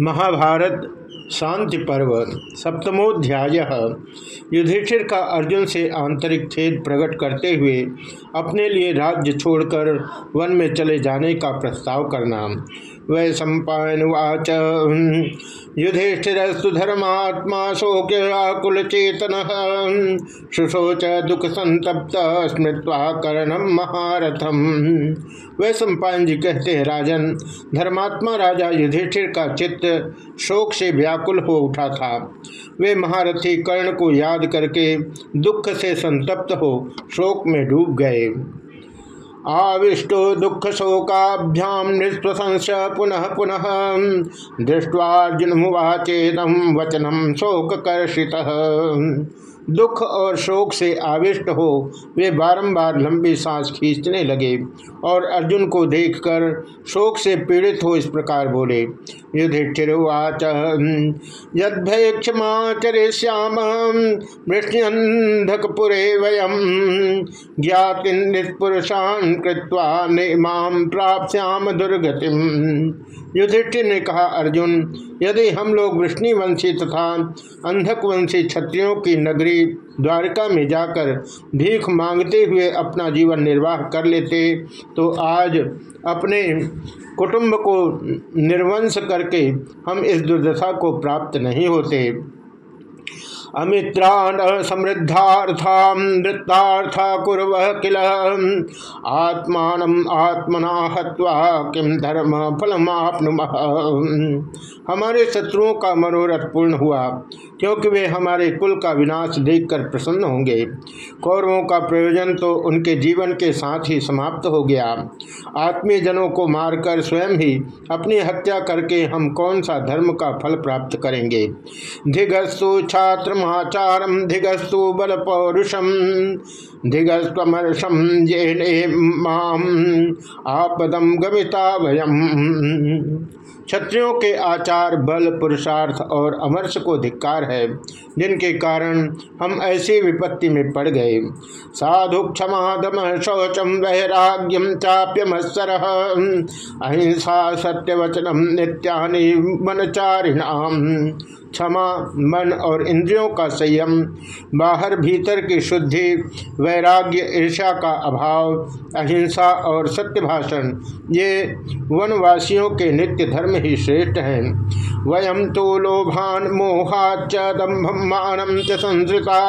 महाभारत शांति पर्व सप्तमोध्याय। युधिष्ठिर का अर्जुन से आंतरिक खेद प्रकट करते हुए अपने लिए राज्य छोड़कर वन में चले जाने का प्रस्ताव करना। वै सम्पावाच युधिष्ठिरस्तु धर्मात्मा शोक्याकुल चेतन शुशोच दुख संतप्त स्मृत्वा कर्णम महारथम। वह सम्पायन जी कहते हैं, राजन, धर्मात्मा राजा युधिष्ठिर का चित्त शोक से व्याकुल हो उठा था। वे महारथी कर्ण को याद करके दुख से संतप्त हो शोक में डूब गए। आविष्टो दुख शोकाभ्याम पुनः पुनः। दृष्टार्जुन मुवाचेदम वचनम शोक कर्षित दुख और शोक से आविष्ट हो, वे बारंबार लंबी सांस खींचने लगे और अर्जुन को देखकर शोक से पीड़ित हो इस प्रकार बोले, युधिष्ठिर्वाच यद्भयक्षमाचरिष्याम वृष्ण्यंधकपुरे वयम ज्ञातिपुरुषान कृत्वा नेमाम प्राप्याम दुर्गतिम। युधिष्ठिर ने कहा, अर्जुन, यदि हम लोग वृष्णिवंशी तथा अंधकवंशी क्षत्रियों की नगरी द्वारका में जाकर भीख मांगते हुए अपना जीवन निर्वाह कर लेते तो आज अपने कुटुंब को निर्वंश करके हम इस दुर्दशा को प्राप्त नहीं होते। अमित्रान समृद्धार्था वृत्तार्था कुरव किल। आत्मान आत्मना हत्वा किम धर्म फलमापनुम। हमारे शत्रुओं का मनोरथ पूर्ण हुआ, क्योंकि वे हमारे कुल का विनाश देखकर प्रसन्न होंगे। कौरवों का प्रयोजन तो उनके जीवन के साथ ही समाप्त हो गया। आत्मीय जनों को मारकर स्वयं ही अपनी हत्या करके हम कौन सा धर्म का फल प्राप्त करेंगे? धिगस्तु छात्र महाचारम धिगस्तु बल पौरुषम धिगस्तमर्षम ये माम आपदम गमिता भयम क्षत्रियों के आचार बल, पुरुषार्थ और अमर्ष को धिक्कार है, जिनके कारण हम ऐसी विपत्ति में पड़ गए। साधु क्षमा दम शौचम वैराग्यम चाप्यमत्सर अहिंसा सत्यवचनम नित्यानि मनचारिणाम। क्षमा, मन और इंद्रियों का संयम, बाहर भीतर की शुद्धि, वैराग्य ईर्षा का अभाव, अहिंसा और सत्य भाषण, ये वनवासियों के नित्य धर्म ही श्रेष्ठ हैं। वयम तो लोभान मोहाच दम्भम मानम च संसृता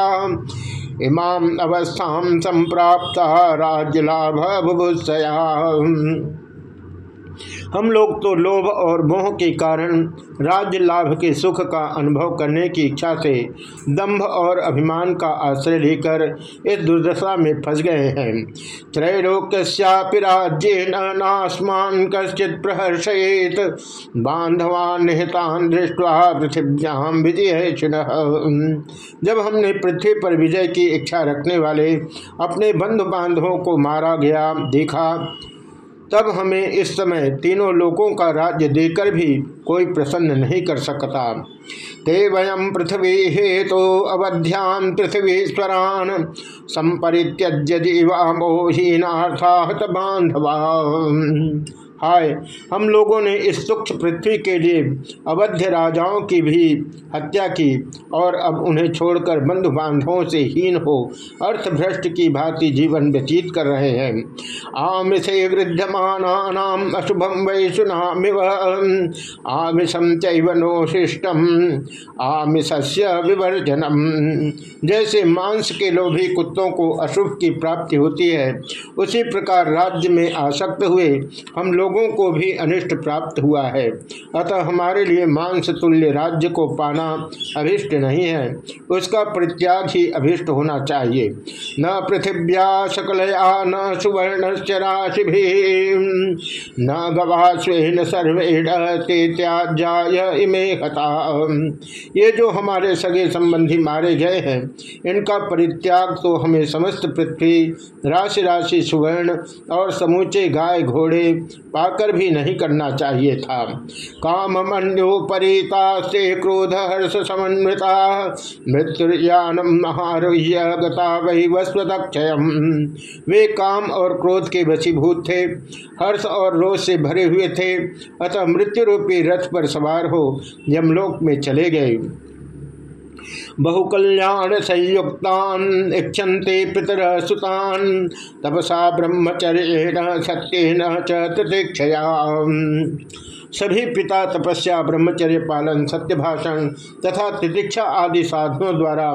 इमाम अवस्था संप्राप्त राज्य लाभ बुभुत्सया हम लोग तो लोभ और मोह के कारण राज्य लाभ के सुख का अनुभव करने की इच्छा से दंभ और अभिमान का आश्रय लेकर इस दुर्दशा में फंस गए हैं। त्रैलोक्यपि राज्य नास्मान कश्चित प्रहर्षयेत। बांधवान निहतान दृष्टवा पृथिव्याम विजय जब हमने पृथ्वी पर विजय की इच्छा रखने वाले अपने बंधु बांधवों को मारा गया, देखा तब हमें इस समय तीनों लोकों का राज्य देकर भी कोई प्रसन्न नहीं कर सकता। ते वयम पृथ्वी हेतु तो अवध्यान पृथ्वीश्वरान संपरित्यज्य जीवा मोहीनाथात बांधवा हाय, हम लोगों ने इस सूक्ष्म पृथ्वी के लिए अवध्य राजाओं की भी हत्या की और अब उन्हें छोड़कर बंधु बांधवों से हीन हो, अर्थभ्रष्ट की भांति जीवन व्यतीत कर रहे हैं। आमिषे वृद्धमान अशुभम वैशुनामिव आमिषम चैवनोशिष्टम आमिषस्य विवर्जनम। जैसे मांस के लोभी कुत्तों को अशुभ की प्राप्ति होती है, उसी प्रकार राज्य में आसक्त हुए हम लोग लोगों को भी अनिष्ट प्राप्त हुआ है। अतः हमारे लिए मांस तुल्य राज्य को पाना अभिष्ट नहीं है। उसका परित्याग ही अभिष्ट होना चाहिए। न पृथिव्या सकलया, न सुवर्ण राशि न गवा स्वेन सर्वेण त्याज्याय इमे हता। ये जो हमारे सगे संबंधी मारे गए हैं, इनका परित्याग तो हमें समस्त पृथ्वी, राशि राशि सुवर्ण और समूचे गाय घोड़े पाकर भी नहीं करना चाहिए था। काम मनोपरीता से क्रोध हर्ष समन्विता। मृत्युयानम महारोह्य गता वही वस्वदक्षय वे काम और क्रोध के वशीभूत थे, हर्ष और रोष से भरे हुए थे। अतः मृत्यु रूपी रथ पर सवार हो यमलोक में चले गए। बहुकल्याण संयुक्तान इच्छन्ते पितर सुतान तपसा ब्रह्मचर्य सत्य चतिक्षया सभी पिता तपस्या, ब्रह्मचर्य पालन सत्य भाषण तथा तितिक्षा आदि साधनों द्वारा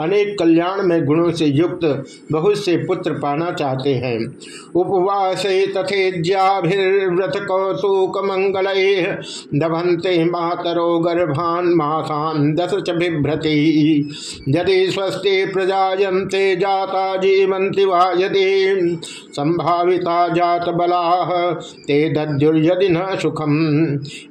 अनेक कल्याण में गुणों से युक्त बहुत से पुत्र पाना चाहते हैं। उपवास तथेज्याभिर्व्रत कौतुक मंगल दभंते मातरो गर्भान मासान दस च यदि स्वस्ति प्रजायन्ते जाता जीवंति वा यदि संभाविता जात बला ते दद्युर्यदि न सुखम।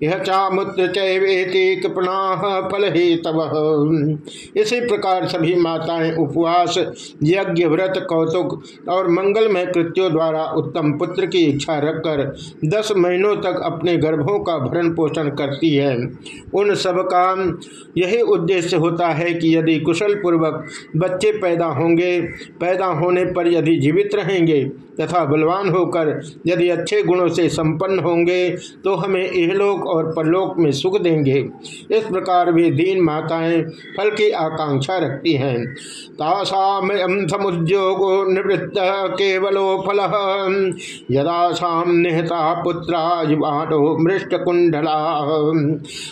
यह चामुत्र चैवेति कृपणा फल ही तब इसी प्रकार सभी माताएँ उपवास, यज्ञ, व्रत, कौतुक और मंगलमय कृत्यों द्वारा उत्तम पुत्र की इच्छा रखकर दस महीनों तक अपने गर्भों का भरण पोषण करती है। उन सब का यही उद्देश्य होता है कि यदि कुशल पूर्वक बच्चे पैदा होंगे, पैदा होने पर यदि जीवित रहेंगे तथा बलवान होकर यदि अच्छे गुणों से संपन्न होंगे तो हमें इहलोक और परलोक में सुख देंगे। इस प्रकार भी दीन माताएँ फल की आकांक्षा रखती हैं। समुद्योगो निवृत्त केवलो फल। यदा शाम निहता पुत्रा युवाणो मृष्ट कुंडला।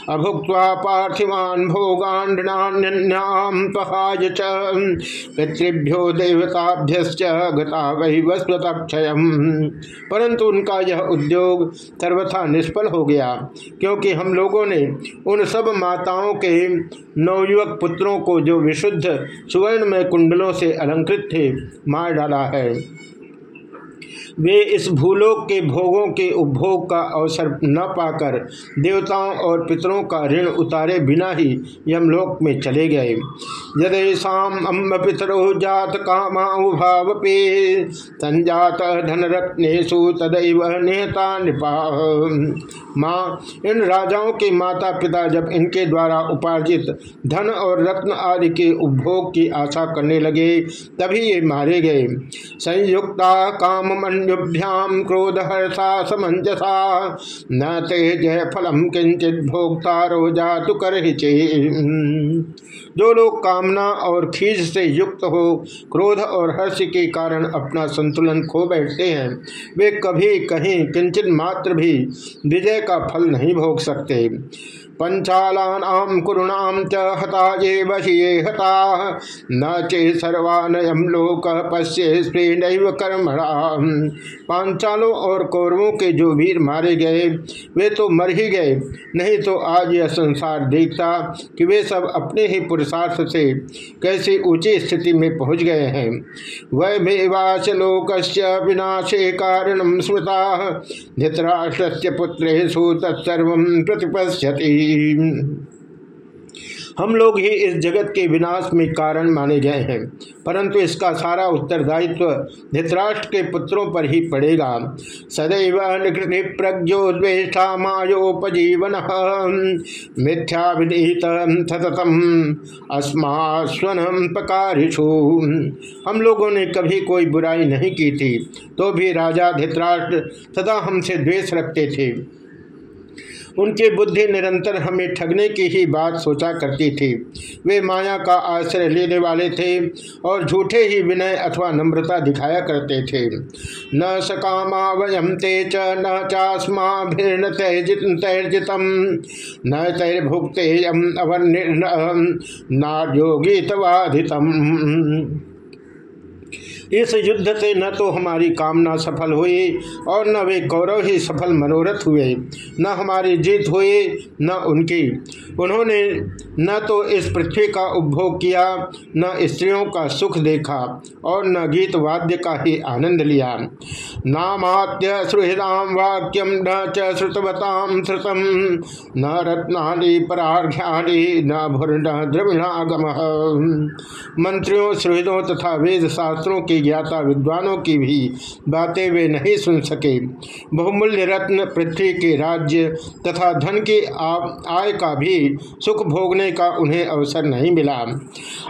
अभुक्त पार्थिवान भोगान्याम पितृभ्यो देवताभ्य गता वही वस्वतक्षय परंतु उनका यह उद्योग सर्वथा निष्फल हो गया, क्योंकि हम लोगों ने उन सब माताओं के नवयुवक पुत्रों को जो विशुद्ध सुवर्ण में कुंडलों से अलंकृत थे, मार डाला है। वे इस भूलोक के भोगों के उपभोग का अवसर न पाकर देवताओं और पितरों का ऋण उतारे बिना ही यमलोक में चले गए। यदेशम अम्ब पितरो जात कामाभावे संजात धन रत्नेशु तदैव नेता निपा माँ, इन राजाओं के माता पिता जब इनके द्वारा उपार्जित धन और रत्न आदि के उपभोग की आशा करने लगे, तभी ये मारे गए। संयुक्ता काम मन मनुभ्याम क्रोध हर्षा समंजसा न ते जय फलम किंचित भोक्ता रोजा तु कर जो लोग कामना और खीज से युक्त हो, क्रोध और हर्ष के कारण अपना संतुलन खो बैठते हैं, वे कभी कहीं किंचित मात्र भी विजय का फल नहीं भोग सकते। पंचालानाम कुरुणाम च हता ये हता, न चे सर्वानयम लोक स्त्रीनैव कर्मणा पांचालों और कौरवों के जो वीर मारे गए, वे तो मर ही गए, नहीं तो आज यह संसार देखता कि वे सब अपने ही पुरुषार्थ से कैसे ऊँची स्थिति में पहुँच गए हैं। वह भेवास लोक विनाशे कारण स्मृता धृतराष्ट्र पुत्रेशु तत्सर्व प्रतिपश्यति। हम लोग ही इस जगत के विनाश में कारण माने गए हैं। परंतु इसका सारा उत्तरदायित्व धृतराष्ट्र के पुत्रों पर ही पड़ेगा। सदैव निकृति प्रज्ञोद्वेष्टा मायोपजीवन मिथ्या विनीत सततम अस्मास्वन पकारिषु हम लोगों ने कभी कोई बुराई नहीं की थी तो भी राजा धृतराष्ट्र सदा हमसे द्वेष रखते थे। उनकी बुद्धि निरंतर हमें ठगने की ही बात सोचा करती थी। वे माया का आश्रय लेने वाले थे और झूठे ही विनय अथवा नम्रता दिखाया करते थे। न सकामा वयम ते च न चास्मा भिन्न तैर्जितम न तैर्भुक्ते नार्योगीतवाधितम। इस युद्ध से न तो हमारी कामना सफल हुई और न वे कौरव ही सफल मनोरथ हुए, न हमारी जीत हुई, न उनकी। उन्होंने न तो इस पृथ्वी का उपभोग किया, न स्त्रियों का सुख देखा और न गीत वाद्य का ही आनंद लिया। नामात्य सुहृदाम वाक्यम न च श्रुतम, न रत्नाली पराघ्याली न भूर्ण द्रविणागम। मंत्रियों, सुहृदों तथा वेद शास्त्रों की ज्ञाता विद्वानों की भी बातें वे नहीं सुन सके। बहुमूल्य रत्न पृथ्वी के राज्य तथा धन के आय का भी सुख भोगने का उन्हें अवसर नहीं मिला।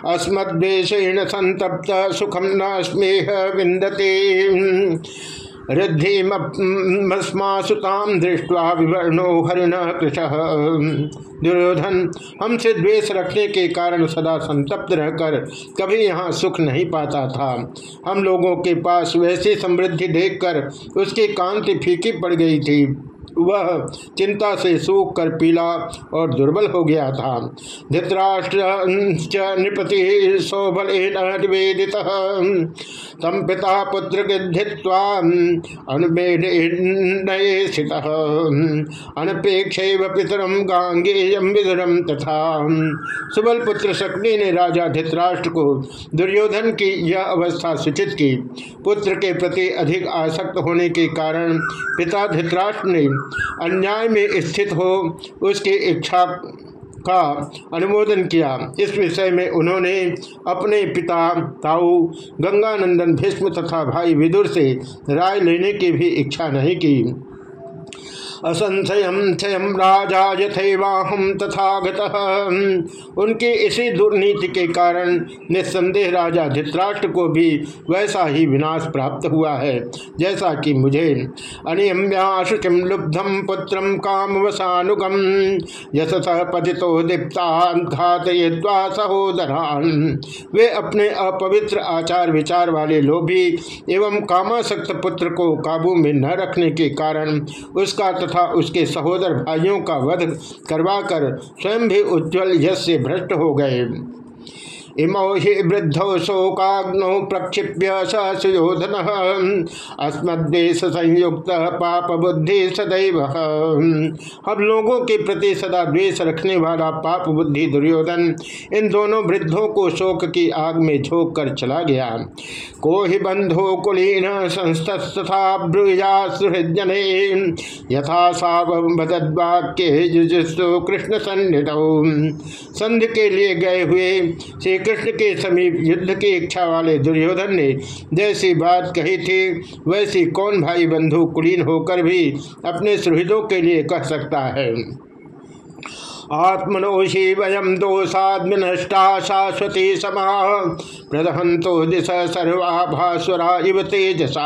अस्मदेश संतप्त सुखम न स्मेह विंदते रिद्धिमस्मासुताम दृष्टवा विवर्णो हरिण कृष दुर्योधन हमसे द्वेष रखने के कारण सदा संतप्त रहकर कभी यहाँ सुख नहीं पाता था। हम लोगों के पास वैसी समृद्धि देखकर उसकी कांति फीकी पड़ गई थी। वह चिंता से सूख कर पीला और दुर्बल हो गया था। धृतराष्ट्र नृपति सौबल निवेदित तम पिता पुत्र अनपेक्ष पितरम गांगेयम विदुरम तथा। सुबल पुत्र शक्ति ने राजा धृतराष्ट्र को दुर्योधन की यह अवस्था सूचित की। पुत्र के प्रति अधिक आसक्त होने के कारण पिता धृतराष्ट्र ने अन्याय में स्थित हो, उसकी इच्छा का अनुमोदन किया। इस विषय में उन्होंने अपने पिता ताऊ, गंगानंदन, भीष्म तथा भाई विदुर से राय लेने की भी इच्छा नहीं की। असंशयम क्षयम राजा यथेवाहम तथा उनके इसी दुर्नीति के कारण निस्संदेह राजा धित्राष्ट्र को भी वैसा ही विनाश प्राप्त हुआ है, जैसा कि मुझे अनियम्याशुचिम लुब्धम पुत्र काम वसानुगम यश पतितो दीप्ताघातवा सहोदरान। वे अपने अपवित्र आचार विचार वाले लोभी एवं कामासक्त पुत्र को काबू में न रखने के कारण उसका तथा उसके सहोदर भाइयों का वध करवाकर स्वयं भी उज्ज्वल यश से भ्रष्ट हो गए। इमौ हि वृद्धौ शोकाग्नौ प्रक्षिप्य स सुयोधन। अस्मदेश संयुक्त पाप बुद्धि सदैव। हम लोगों के प्रति सदा द्वेष रखने वाला पाप बुद्धि दुर्योधन इन दोनों वृद्धों को शोक की आग में झोंक कर चला गया। को ही बंधो कुलीन संस्तथा ब्रूया सुहृजन यथा सावद्वाक्य कृष्ण सन्निध संध के लिए गए हुए श्री कृष्ण के समीप युद्ध की इच्छा वाले दुर्योधन ने जैसी बात कही थी, वैसी कौन भाई बंधु कुलीन होकर भी अपने सुहृदों के लिए कह सकता है? आत्मनोषि वयम दोषाद्विनष्टा शाश्वती समा। प्रदहंतो दिशा सर्वाभास्वरा इव तेजसा।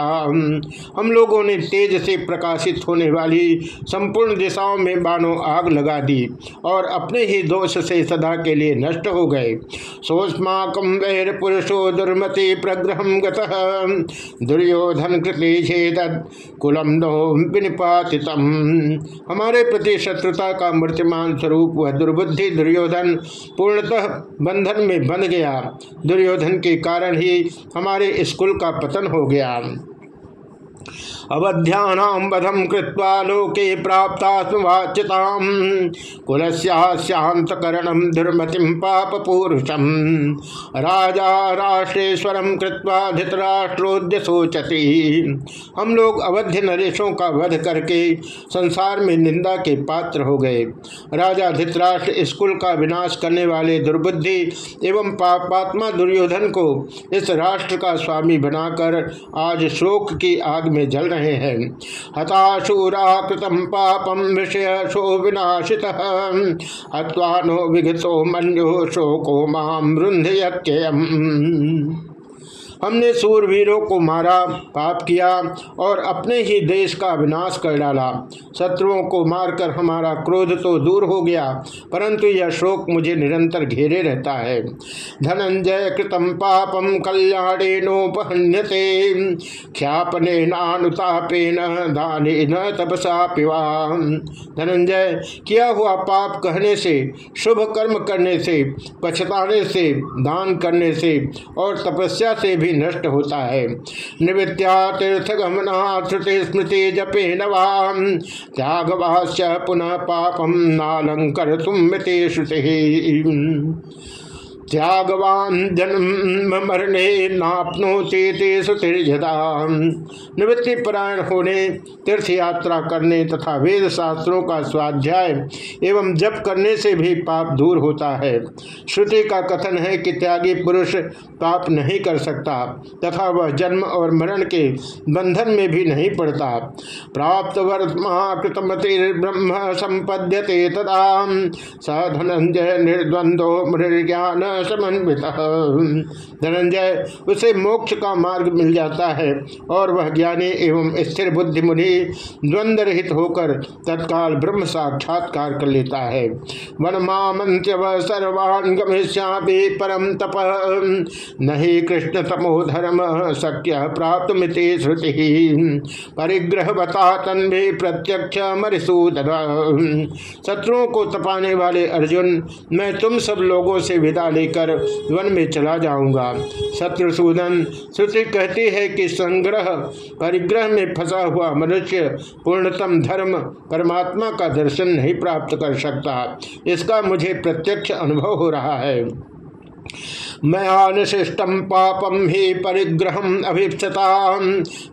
हम लोगों ने तेज से प्रकाशित होने वाली संपूर्ण दिशाओं में बानो आग लगा दी और अपने ही दोष से सदा के लिए नष्ट हो गए। सोस्माकम वैर पुरुषो दुर्मति प्रग्रह दुर्योधन कृति कुलम नो विनिपातितम। हमारे प्रति शत्रुता का मूर्तिमान स्वरूप वह दुर्बुद्धि दुर्योधन पूर्णतः बंधन में बंध गया। दुर्योधन के कारण ही हमारे स्कूल का पतन हो गया। अवध्यानाम वधम कृत्वा लोके राजा कृत्वा धृतराष्ट्रोद्य सोचती हम लोग अवध्य नरेशों का वध करके संसार में निंदा के पात्र हो गए। राजा धृतराष्ट्र स्कुल का विनाश करने वाले दुर्बुद्धि एवं पापात्मा दुर्योधन को इस राष्ट्र का स्वामी बनाकर आज शोक की आग में जल रहे हैं। हताशूरा कृतम पापम विषय शो विनाशित। हत्वानो विघतो मनो शोको माम रुंधयत्ययम हमने सूरवीरों को मारा, पाप किया और अपने ही देश का विनाश कर डाला। शत्रुओं को मारकर हमारा क्रोध तो दूर हो गया, परंतु यह शोक मुझे निरंतर घेरे रहता है। धनंजय कृतम पापम कल्याणे नोपहन्यते ख्यापने नानुतापे न दाने न तपसा पिवा। धनंजय, किया हुआ पाप कहने से, शुभ कर्म करने से, पछताने से, दान करने से और तपस्या से भी नष्ट होता है। निवृत्या तीर्थ गमना श्रुति स्मृति जपे नवाम त्यागवास्य पुनः पापम नालंकर तुम श्रुति त्यागवान जन्म मरणे निवृत्ति परायण होने, तीर्थ यात्रा करने तथा वेद शास्त्रों का स्वाध्याय एवं जप करने से भी पाप दूर होता है। श्रुति का कथन है कि त्यागी पुरुष पाप नहीं कर सकता, तथा वह जन्म और मरण के बंधन में भी नहीं पड़ता। प्राप्त वर्तमा कृतमति ब्रह्म संपद्यते तदा। स धनंजय निर्द्वंदो मृज्ञान समन्वित धनंजय, उसे मोक्ष का मार्ग मिल जाता है और वह ज्ञानी एवं स्थिर बुद्धि मुनि द्वंद रहित होकर तत्काल ब्रह्म साक्षात्कार कर लेता है। वन मामंत्य सर्वान परम तप। नहीं कृष्ण तमो धर्म शक्य प्राप्त मिति श्रुति। परिग्रह बता तन्वे प्रत्यक्ष मरिसूदन। शत्रुओं को तपाने वाले अर्जुन, मैं तुम सब लोगों से विदा लेकर वन में चला जाऊँगा। शत्रुसूदन श्रुति कहती है कि संग्रह परिग्रह में फंसा हुआ मनुष्य पूर्णतम धर्म, परमात्मा का दर्शन नहीं प्राप्त कर सकता। इसका मुझे प्रत्यक्ष अनुभव हो रहा है। मयानुशिष्टम पापम ही परिग्रह अभिप्सता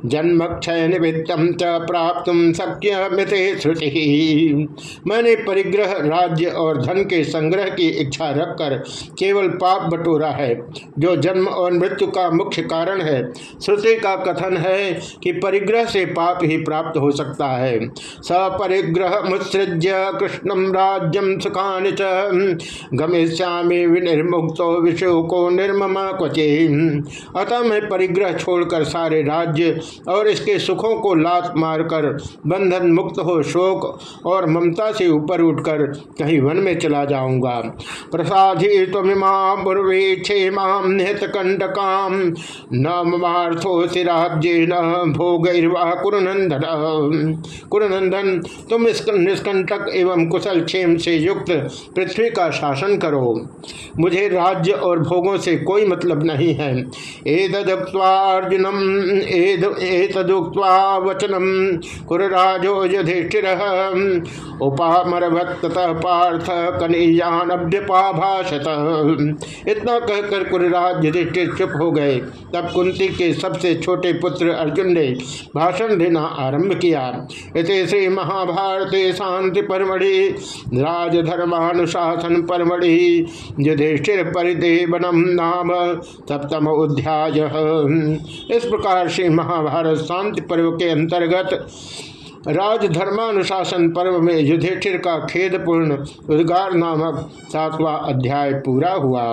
जन्म क्षय निमित्तम च प्राप्त शक्य मित श्रुति। मैंने परिग्रह, राज्य और धन के संग्रह की इच्छा रखकर केवल पाप बटोरा है, जो जन्म और मृत्यु का मुख्य कारण है। श्रुति का कथन है कि परिग्रह से पाप ही प्राप्त हो सकता है। सपरिग्रह मुत्सृज्य कृष्णम राज्यम सुखान च। गमिष्यामी विनिर्मुक्तो विशोको निर्मम क्वचे अतः मैं परिग्रह छोड़कर सारे राज्य और इसके सुखों को लात मारकर, बंधन मुक्त हो शोक और ममता से ऊपर उठकर कहीं वन में चला जाऊँगा। प्रसादी तमिमा पूर्वे क्षेमाम निहत कंडकाम न ममार्थो सिराज्य न भोगैर्वा कुरुनंदन कुरुनंदन, तुम इस निष्कंटक एवं कुशल क्षेम से युक्त पृथ्वी का शासन करो। मुझे राज्य और भोगों से कोई मतलब नहीं है। एतदुक्वार्जुनम एतदुक्वा वचनम, कुरराजो युधिष्ठिर। उपामरभत पार्थ कनीयान अभ्यपाभाषत इतना कहकर कुरराज युधिष्ठिर चुप हो गए। तब कुंती के सबसे छोटे पुत्र अर्जुन ने भाषण देना आरंभ किया। इस श्री महाभारत शांति परमढ़ि, राजधर्मानुशासन परमढ़ि, युधिष्ठिर परिदेवनम नाम सप्तम अध्याय इस प्रकार से महाभारत शांति पर्व के अंतर्गत राजधर्मानुशासन पर्व में युधिष्ठिर का खेदपूर्ण उद्गार नामक सातवां अध्याय पूरा हुआ।